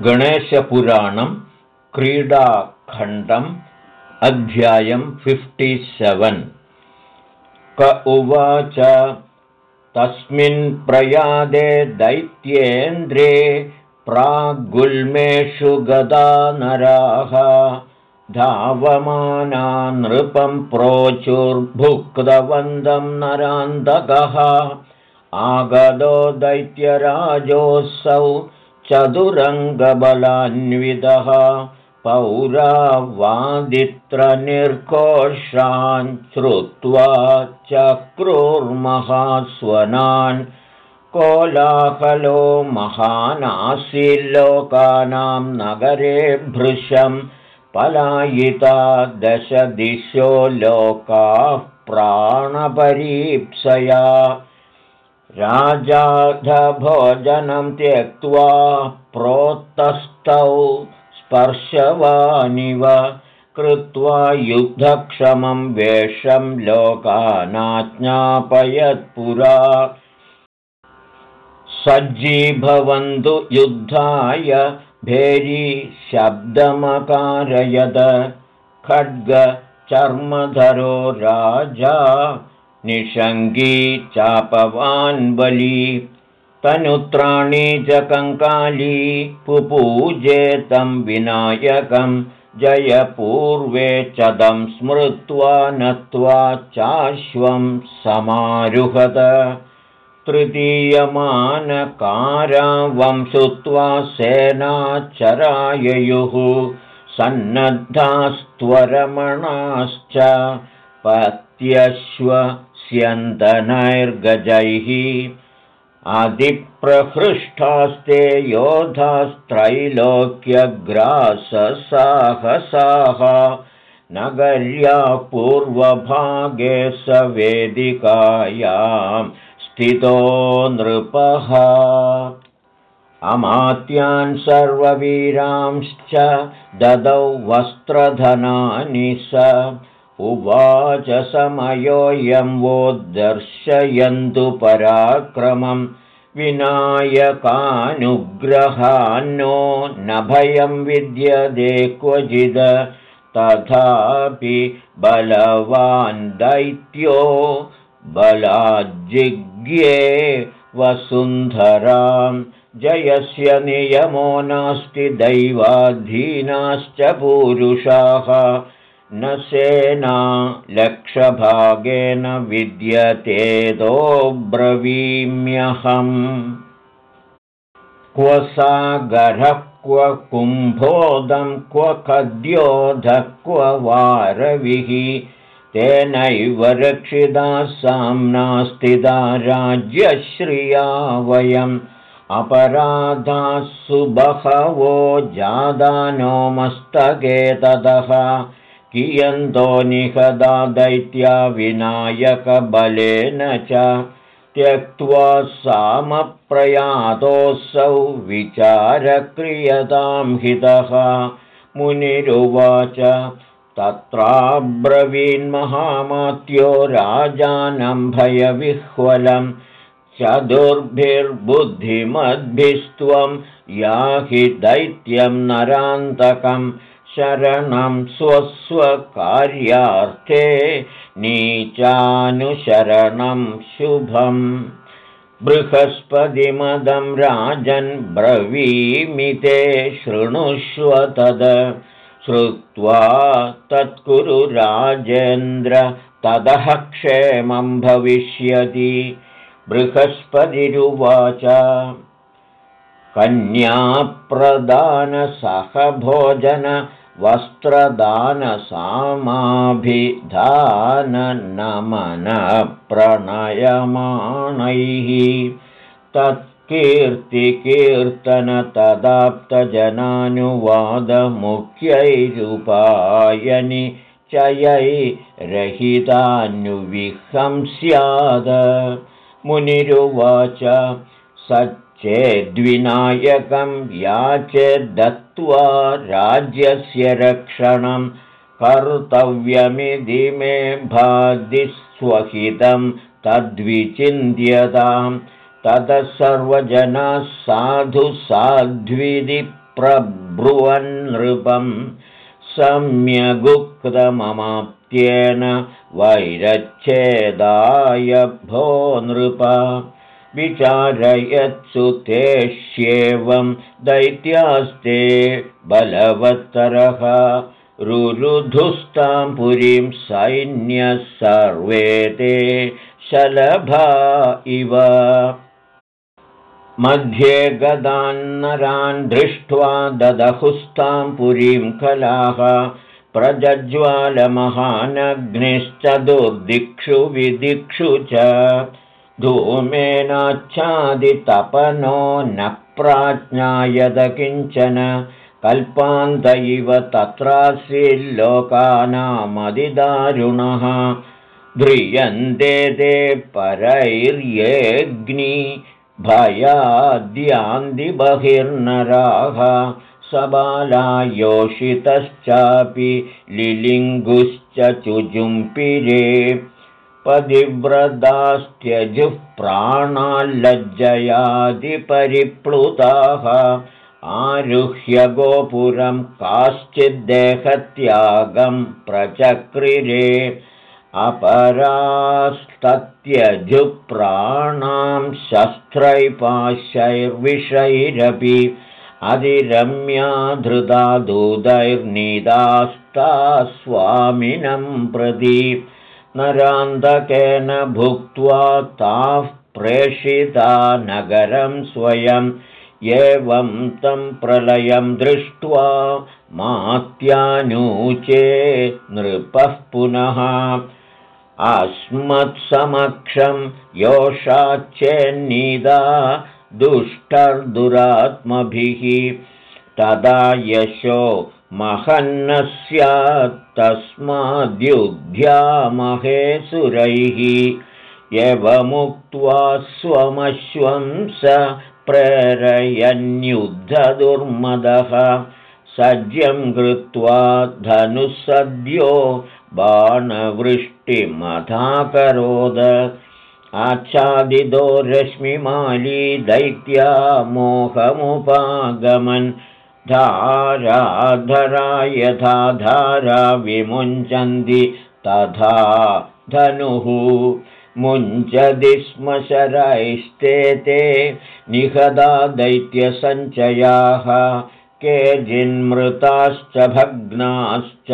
गणेशपुराणं क्रीडाखण्डम् अध्यायं सेवेन् क उवाच तस्मिन् प्रयादे दैत्येन्द्रे प्रागुल्मेषु गदा नराः धावमाना नृपं प्रोचुर्भुक्तवन्दं नरान्तकः आगदो दैत्यराजोऽसौ चतुरङ्गबलान्वितः पौरावादित्रनिर्कोषान् श्रुत्वा चक्रुर्महास्वनान् कोलाहलो महानासील्लोकानां नगरे भृशं पलायिता दशदिशो लोकाः प्राणपरीप्सया राजाधभोजनं त्यक्त्वा प्रोत्तस्थौ स्पर्शवानिव कृत्वा युद्धक्षमं वेषं लोकानाज्ञापयत्पुरा सज्जीभवन्तु युद्धाय भेरी शब्दमकारयद। खड्गचर्मधरो राजा निषङ्गी चापवान् बली तनुत्राणी च कङ्काली पुपूजे तं विनायकं जयपूर्वे चदं स्मृत्वा नत्वा चाश्वं समारुहत। तृतीयमानकारावंशुत्वा सेनाचराययुः सन्नद्धास्त्वरमणाश्च पत्यश्वस्यन्दनैर्गजैः आदिप्रहृष्टास्ते योधास्त्रैलोक्यग्राससाहसाः नगर्या पूर्वभागे स वेदिकायां स्थितो नृपः। अमात्यान् सर्ववीरांश्च ददौ वस्त्रधनानि स उवाच समयोऽयं वो दर्शयन्तु पराक्रमं विनायकानुग्रहान्नो न भयं विद्यते क्वचिद तथापि बलवान् दैत्यो बलाज्जिज्ञे वसुन्धरां जयस्य नियमो नास्ति दैवाधीनाश्च पूरुषाः न सेना लक्षभागेन विद्यतेदोब्रवीम्यहम् क्व सागरः क्व कुम्भोदं क्व खद्योधः क्व वारविः तेनैव रक्षिता साम्ना स्थिता राज्यश्रिया वयम्। अपराधाः सुबहवो जादानो मस्तके ततः कियन्तो निहदा दैत्या विनायकबलेन च त्यक्त्वा सामप्रयातोऽसौ विचारक्रियतां हितः। मुनिरुवाच तत्राब्रवीन्महामात्यो राजानं भयविह्वलं चतुर्भिर्बुद्धिमद्भिस्त्वं याहि दैत्यं नरान्तकम् शरणं स्वस्वकार्यार्थे नीचानुशरणं शुभम् बृहस्पतिमदं राजन् ब्रवीमिते शृणुष्व तद। श्रुत्वा तत्कुरु राजेन्द्र ततः क्षेमं भविष्यति। बृहस्पतिरुवाच कन्याप्रदानसहभोजन वस्त्रदानसामाभिधाननमनप्रणयमाणैः तत्कीर्तिकीर्तनतदाप्तजनानुवादमुख्यैरुपायनि चयैरहितान्युविहं स्याद मुनिरुवाच सत् चेद्विनायकं याचेद्दत्त्वा राज्यस्य रक्षणं कर्तव्यमिति मे भादिस्वहितं तद्विचिन्त्यतां। ततः सर्वजनाः साधु साध्विधि प्रब्रुवन्नृपं सम्यगुक्तममाप्त्येन वैरच्छेदाय भो नृप विचारयत्सु तेष्येवं दैत्यास्ते बलवत्तरः। रुरुधुस्तां पुरीं सैन्यः सर्वे ते शलभा इव। मध्ये गदान्नरान् दृष्ट्वा ददहुस्तां पुरीं कलाः प्रज्ज्वालमहानग्निश्च दुर्दिक्षु विदिक्षु च धूमेनाच्छादितपनो न प्राज्ञायद किञ्चन कल्पान्त इव तत्रासील्लोकानामदिदारुणः ध्रियन्ते ते परैर्येऽग्नि भयाद्यान्दिबहिर्नराः सबाला योषितश्चापि लिलिङ्गुश्च चुजुम्पिरे पदिव्रतास्त्यजुः प्राणाल्लज्जयादिपरिप्लुताः। आरुह्य गोपुरं काश्चिद्देहत्यागं प्रचक्रिरे। अपरास्तत्यजुप्राणां शस्त्रैपाशैर्विषैरपि अधिरम्या धृता दूतैर्निदास्ता स्वामिनं प्रति नरान्धकेन भुक्त्वा ताः प्रेषिता नगरं स्वयं एवं तं प्रलयं दृष्ट्वा मात्यानूचे नृपः पुनः। अस्मत्समक्षं योषाच्चेन्निदा दुष्टर्दुरात्मभिः। तदा यशो महन्न स्यात् तस्माद्युध्यामहे सुरैः एवमुक्त्वा स्वमश्वं स प्रेरयन्युद्धदुर्मदः सज्यं कृत्वा धनुःसद्यो बाणवृष्टिमथाकरोद। आच्छादितो रश्मिमाली दैत्या मोहमुपागमन् धाराधरा यथा धारा विमुञ्चन्ति तथा धनुः मुञ्चति स्म शरैस्ते ते निहदा दैत्यसञ्चयाः केचिन्मृताश्च भग्नाश्च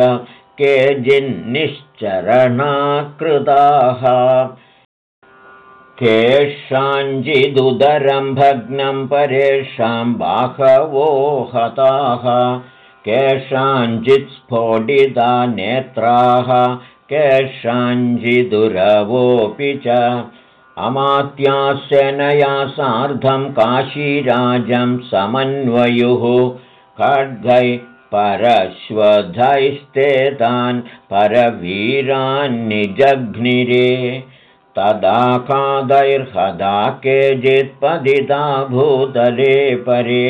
केचिन्निश्चरणाकृताः केषाञ्चिदुदरं भग्नं परेषां बाहवो हताः। केषाञ्चित् स्फोटिता नेत्राः केषाञ्चिदुरवोऽपि च। अमात्यासेनया सार्धं काशीराजं समन्वयुः। खड्गै परश्वधैस्ते तान् परवीरान्निजघ्निरे तदा कादैर्हदा केचित्पदिता भूतले परे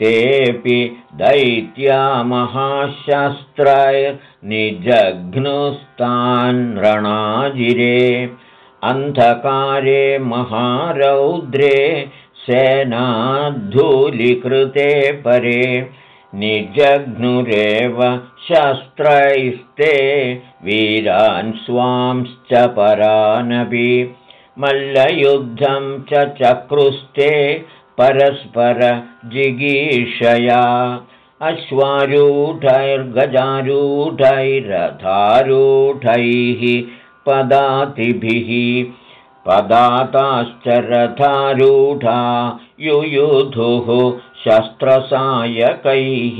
तेऽपि दैत्या रणाजिरे अन्धकारे महारौद्रे सेनाद्धूलिकृते परे निजघ्नुरेव शस्त्रैस्ते वीरान् स्वांश्च परानपि मल्लयुद्धं च चक्रुस्ते परस्परजिगीषया अश्वारूढैर्गजारूढैरथारूढैः पदातिभिः। पदाताश्च रथारूढा युयुधुः शस्त्रसायकैः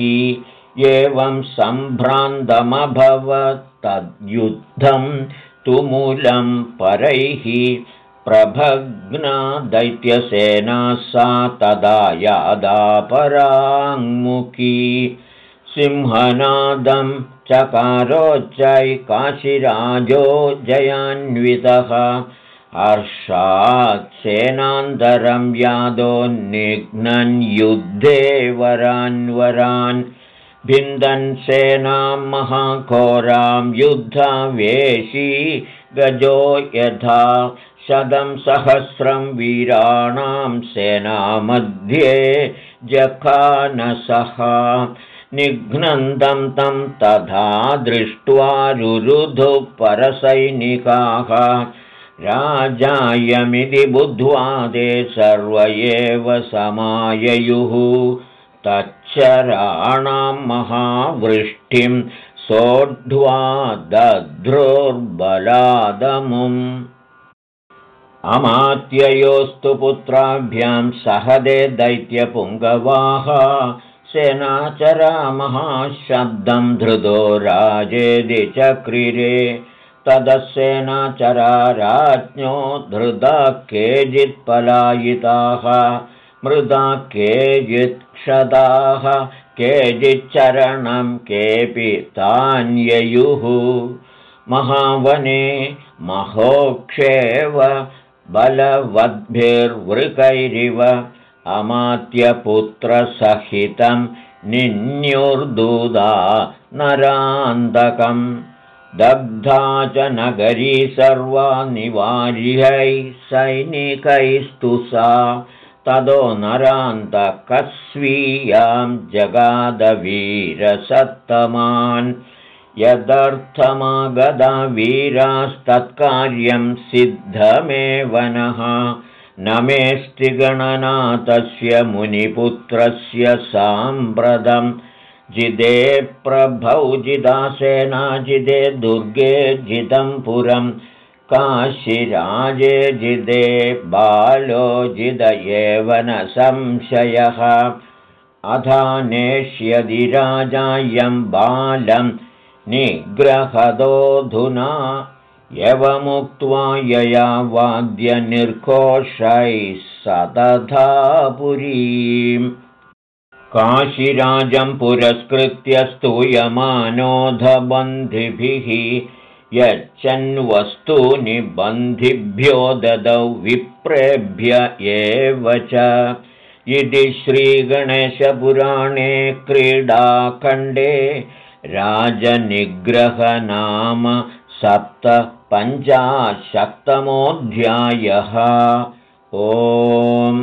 एवं सम्भ्रान्तमभवत्तद्युद्धं तुमुलं परैः प्रभग्ना दैत्यसेना सा तदा यादापराङ्मुखी। सिंहनादं काशिराजो जयान्वितः हर्षात् सेनान्तरं यादोन्निघ्नन् युद्धे वरान्वरान् भिन्दन् सेनां महाघोरां युद्धावेशी गजो यथा शतं सहस्रं वीराणां सेनामध्ये जखानसः। निघ्नन्दं तं तथा दृष्ट्वा रुरुधु परसैनिकाः राजायमिति बुद्ध्वा ते सर्व एव समाययुः। तच्छराणां महावृष्टिं सोढ्वा दध्रोर्बलादमुम्। अमात्ययोस्तु पुत्राभ्यां सहदे दैत्यपुङ्गवाः। सेनाचरामः शब्दं धृतो राजेदि चक्रिरे तदसेनाचरा राज्ञो धृता केचित्पलायिताः मृदा केचित्क्षदाः केचिच्चरणं केऽपि तान्ययुः। महावने महोक्षेव बलवद्भिर्वृकैरिव अमात्यपुत्रसहितं निन्युर्दुदा नरान्तकम् दग्धा च नगरी सर्वा निवार्यै सैनिकैस्तु सा। तदो नरान्तकस्वीयां जगादवीरसत्तमान्। यदर्थमागदा वीरास्तत्कार्यं सिद्धमेव नः। मेऽस्ति गणना तस्य मुनिपुत्रस्य साम्प्रदं जिदे प्रभौ जिदासेना जिदे दुर्गे जिदं पुरं। काशिराजे जिदे बालो जिद एव न संशयः अधानेष्यदिराजायं बालं निग्रहदोऽधुना यवमुक्त्वा यया वाद्यनिर्घोषैः सतथा पुरीम् काशिराजं पुरस्कृत्य स्तूयमानोधबन्धिभिः यच्छन्वस्तूनि बन्धिभ्यो ददौ विप्रेभ्य एव च। इति श्रीगणेशपुराणे क्रीडाखण्डे राजनिग्रहनाम सप्तपञ्चाशक्तमोऽध्यायः ओम्